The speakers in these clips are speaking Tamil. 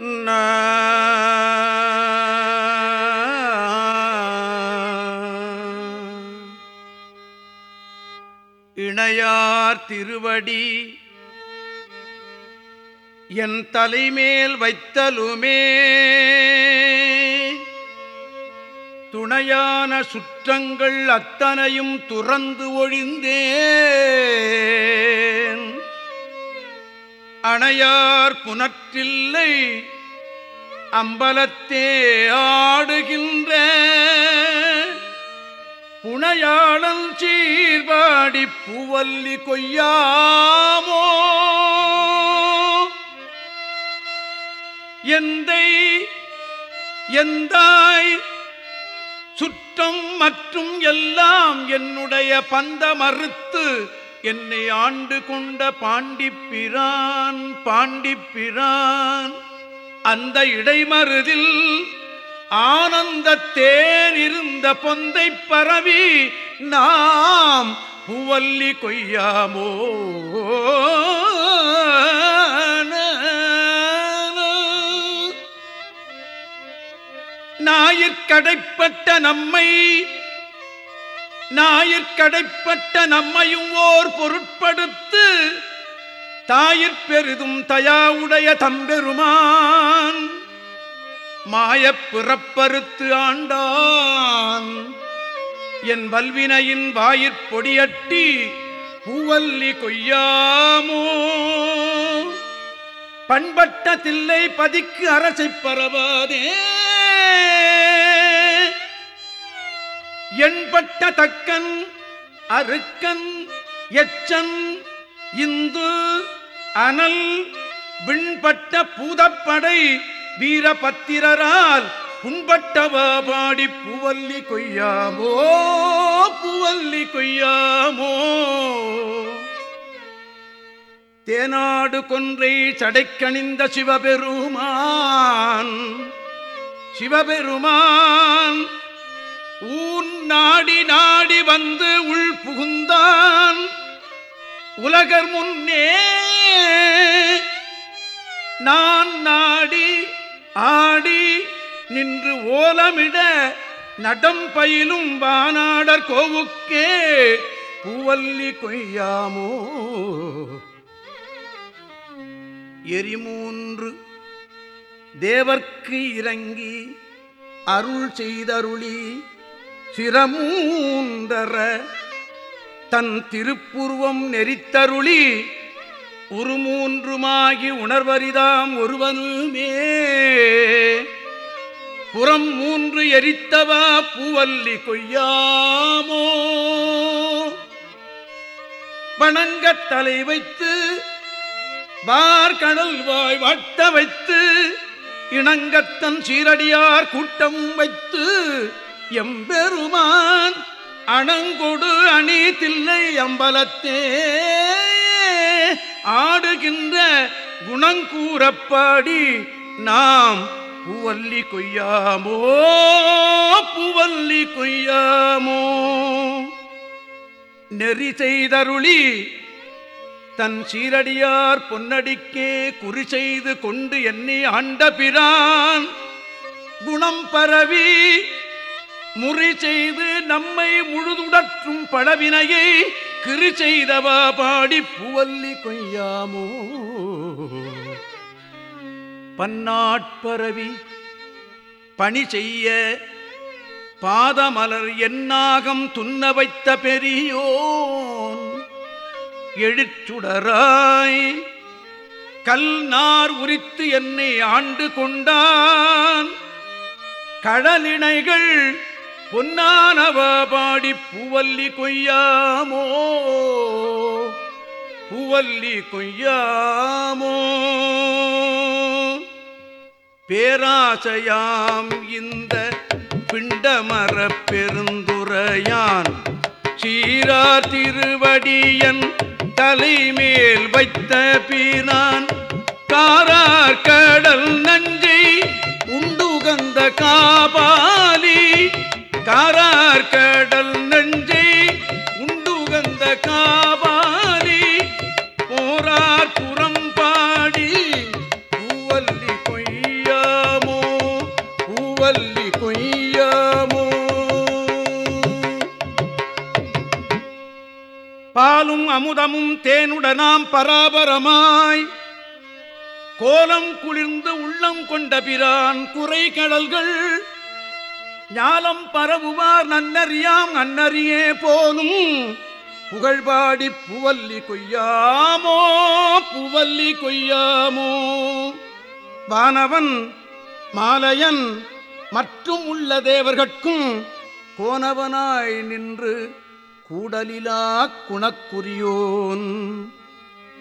இணையார் திருவடி என் தலைமேல் வைத்தலுமே துணையான சுற்றங்கள் அத்தனையும் துறந்து ஒழிந்தேன். அணையார் புனற்றில்லை அம்பலத்தே ஆடுகின்ற புனையாளல் சீர்பாடி பூவல்லி கொய்யாமோ? எந்தை எந்தாய்? சுற்றம் மற்றும் எல்லாம் என்னுடைய பந்த மறுத்து என்னை ஆண்டு கொண்ட பாண்டிப்பிரான் பாண்டிப்பிரான் அந்த இடைமருதில் ஆனந்த தேன் இருந்த பொந்தை பரவி நாம் பூவல்லி கொய்யாமோ? ஞாயிற்கடைப்பட்ட நம்மை ஞாயிற்கடைப்பட்ட நம்மையும் ஓர் பொருட்படுத்து தாயிற் பெரிதும் தயாவுடைய தம்பெருமான் மாயப் பிறப்பறுத்து ஆண்டான். என் வல்வினையின் வாயிற் பொடியட்டி பூவல்லி கொய்யாமோ. பண்பட்ட தில்லை பதிக்கு அரசை பரவாதே. எண்பட்ட தக்கன் அருக்கன் எச்சன் இந்து அனல் விண்பட்ட பூதப்படை வீரபத்திரரால் புண்பட்டவா பாடி பூவல்லி கொய்யாமோ பூவல்லி கொய்யாமோ. தேனாடு கொன்றை சடைக்கணிந்த சிவபெருமான் சிவபெருமான் ஊன் நாடி நாடி வந்து உள் புகுந்தான். உலகர் முன்னே நான் நாடி ஆடி நின்று ஓலமிட நடம் பயிலும் வானாடர் கோவுக்கே பூவல்லி கொய்யாமோ? எரிமூன்று தேவர்க்கு இறங்கி அருள் செய்தருளி சிரமூந்தர தன் திருப்புருவம் நெறித்தருளி உருமூன்றுமாகி உணர்வரிதாம் ஒருவனுமே. புறம் மூன்று எரித்தவா பூவல்லி கொய்யாமோ. வணங்கத் தலை வைத்து வார்கடல் வாய் வட்ட வைத்து இணங்கத்தன் சீரடியார் கூட்டம் வைத்து எம்பெருமான் அணங்கொடு அணி தில்லை அம்பலத்தே. ஆடுகின்ற குணங்கூறப்பாடி நாம் பூவல்லி கொய்யாமோ பூவல்லி கொய்யாமோ. நெறி செய்தருளி தன் சீரடியார் பொன்னடிக்கே குறி செய்து கொண்டு என்னை ஆண்ட பிரான். குணம் பரவி முறி செய்து நம்மை முழுதுடற்றும் பழவினையை கிரு செய்தவா பாடி புவல்லி கொய்யாமோ? பன்னாட்பரவி பணி செய்ய பாதமலர் என்னாகம் துன்ன வைத்த பெரியோன். எழுச்சுடராய் கல் நார் உரித்து என்னை ஆண்டு கொண்டான். கடலிணைகள் பொன்னானவ பாடி பூவல்லி கொய்யாமோ? பூவல்லி கொய்யாமோ? பேராசையாம் இந்த பிண்டமர பெருந்துரையான் சீரா திருவடியன் தலைமேல் வைத்த பீனான் காரார் கடல் நஞ்சை உண்டுகந்த காபாலி காரார் கடல் நஞ்சை உண்டுகந்த காவாலி போரார் புறம்பாடி பூவல்லி கொய்யாமோ பூவல்லி கொய்யாமோ பாலும் அமுதமும் தேனுடனாம் பராபரமாய் கோலம் குளிர்ந்து உள்ளம் கொண்ட பிரான் குறை கடல்கள் ஞானம் பரவுவார் நன்னறியாம் நன்னறியே போலும். புகழ்பாடி புவல்லி கொய்யாமோ புவல்லி கொய்யாமோ. வானவன் மாலையன் மற்றும் உள்ள தேவர்கட்கும் கோனவனாய் நின்று கூடலிலா குணக்குரியோன்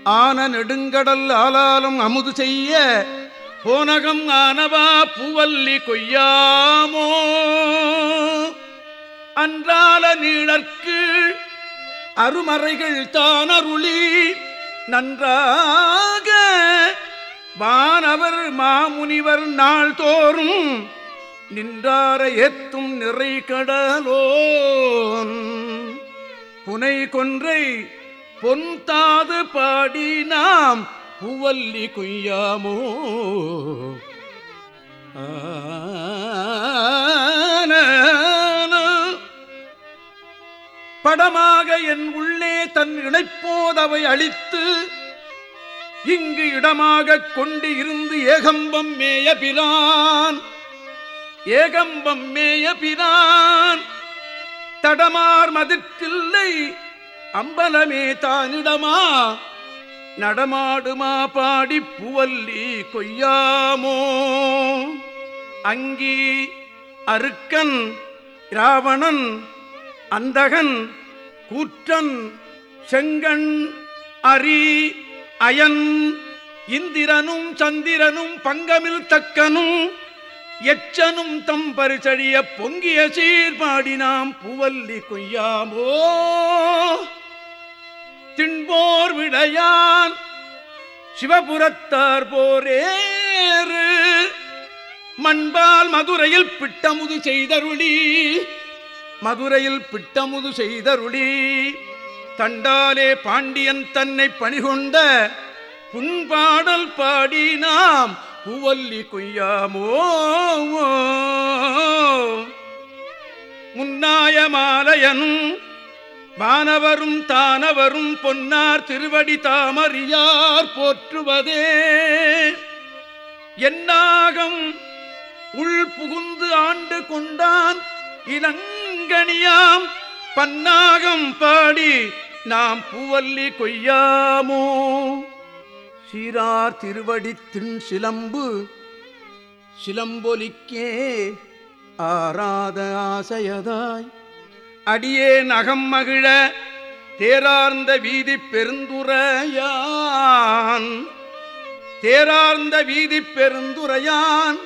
ஆன நெடுங்கடல் ஆலாலும் அமுது செய்ய போனகம் ஆனவா பூவல்லி கொய்யாமோ? அன்றால நீழற்கு அருமறைகள் தானருளி நன்றாக வானவர் மாமுனிவர் நாள்தோறும் நின்றார ஏத்தும் நிறை கடலோன். புனை கொன்றை பொன் தாது பாடி நாம் பூவல்லி கொய்யாமோ படமாக என் உள்ளே தன் இணைப்போதவை அழித்து இங்கு இடமாக கொண்டு இருந்து ஏகம்பம் மேய பிரான் ஏகம்பம் மேய பிரான் தடமார் மதிற்றில்லை அம்பலமே தானிடமா நடமாடுமா பாடி புவல்லி கொய்யாமோ? அங்கி அருக்கன் இராவணன் அந்தகன் கூற்றன் செங்கண் அரி அயன் இந்திரனும் சந்திரனும் பங்கமில் தக்கனும் எச்சனும் தம் பரிசழிய பொங்கிய சீர்பாடினாம் புவல்லி கொய்யாமோ? தின்போர் விடையான் சிவபுரத்தார் போரேறு. மண்பால் மதுரையில் பிட்டமுது செய்தருளி. மதுரையில் பிட்டமுது செய்தருளி. தண்டாலே பாண்டியன் தன்னை பணிகொண்ட புண்பாடல் பாடி நாம் பூவல்லி கொய்யாமோ. முன்னாய மாலையனும் வானவரும் தானவரும் பொன்னார் திருவடி தாமறியார் போற்றுவதே. என்னாகம் உள் புகுந்து ஆண்டு கொண்டான் இளங்கனியாம். பன்னாகம் பாடி நாம் பூவல்லி கொய்யாமோ. சீரார் திருவடி தின் சிலம்பு சிலம்பொலிக்கே ஆராத ஆசையதாய். அடியே நகம் மகிழ தேரார்ந்த வீதி பெருந்துரையான். தேரார்ந்த வீதி பெருந்துரையான்.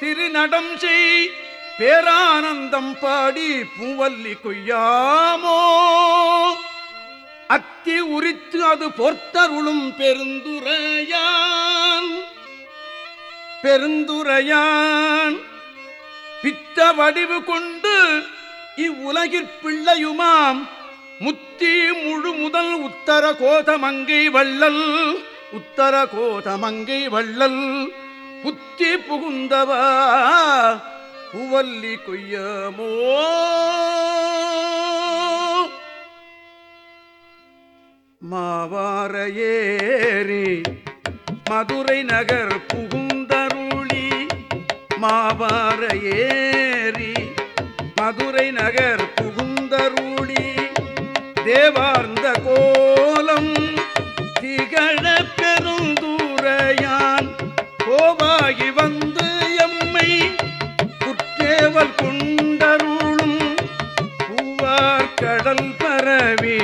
திருநடம் செய் பேரானந்தம் பாடி பூவல்லி கொய்யாமோ. அத்தி உரித்து அது பொர்த்தருளும் பெருந்துரையான். பெருந்துரையான். பித்த வடிவு கொண்டு இவ்வுலகிற் பிள்ளையுமாம். முத்தி முழு முதல் உத்தர கோதமங்கை வள்ளல். உத்தர கோதமங்கை வள்ளல். புத்தி புகுந்தவா புவல்லி கொய்யமோ. மாவார ஏறி மதுரை நகர் புகுந்தருளி. மாவார ஏறி மதுரை நகர் புகுந்தருளி தேவார்ந்த கோலம் திகழ பெருந்தூரையான் கோவாகி வந்து எம்மை குற்றேவல் கொண்டருளும் பூவார் கடல் பரவி